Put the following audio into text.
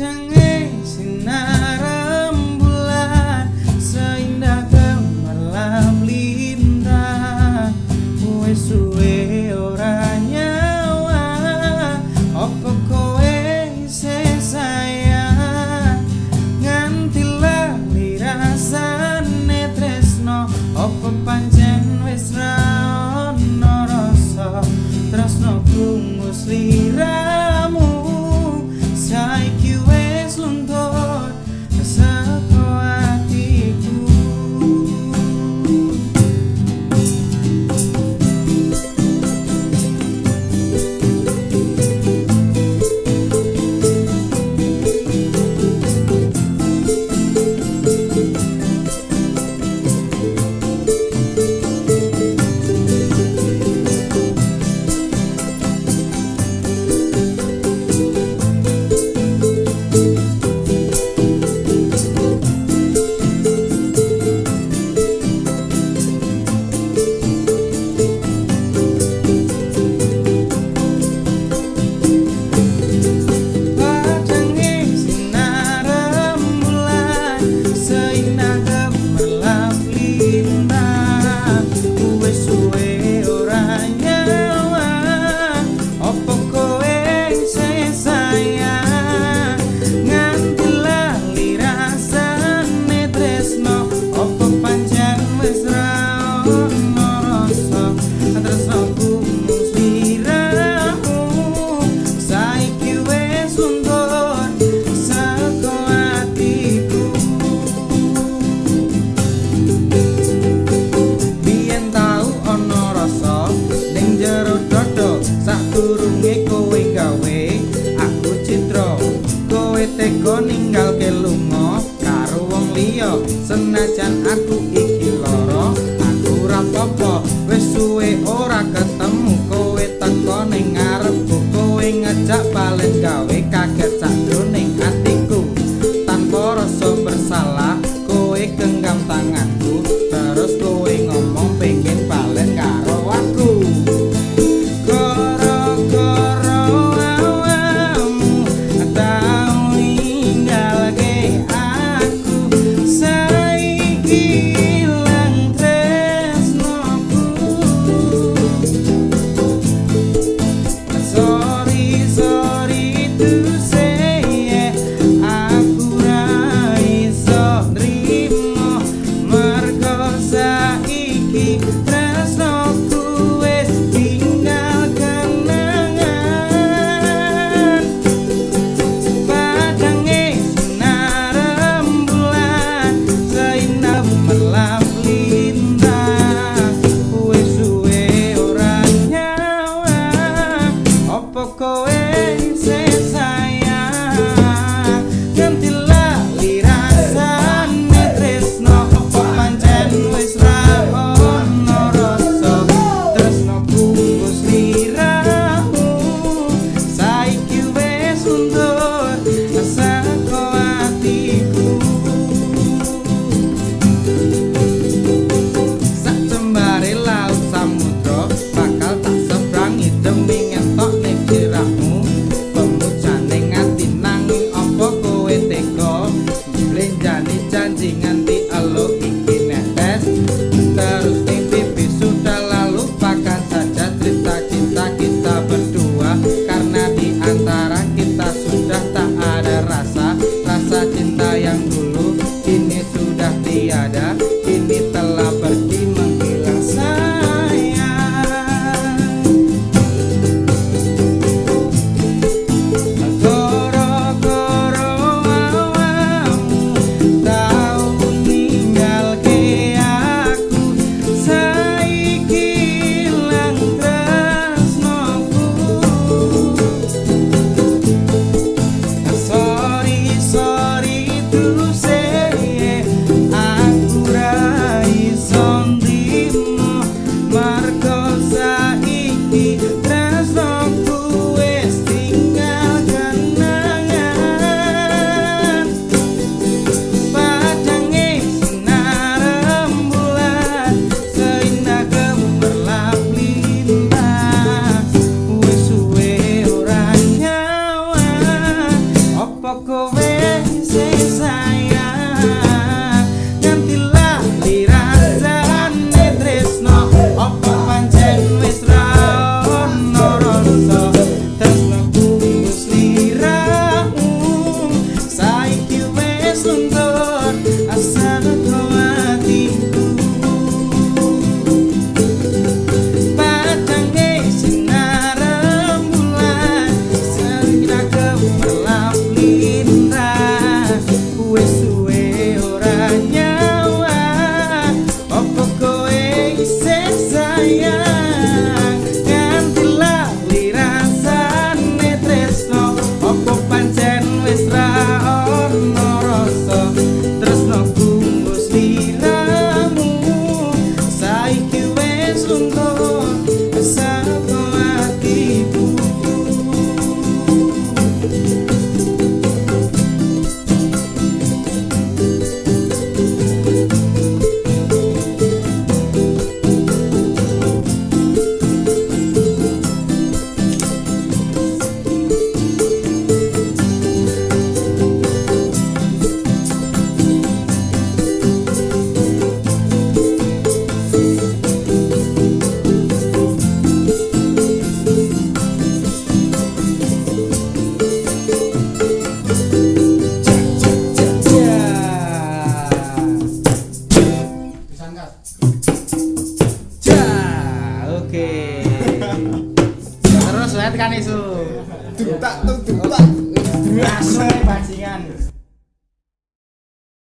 Satan teko ninggal ke lunga karo wong liya. Senajan aku iki lara aku ora apa wis suwe ora ketemu kowe teko ning ngarepku. Kowe ngejak balen gawe kakek Coco. ja oke. Okay. terus lihat kan isu. Duk tak tuh duk tak. Langsung pancingan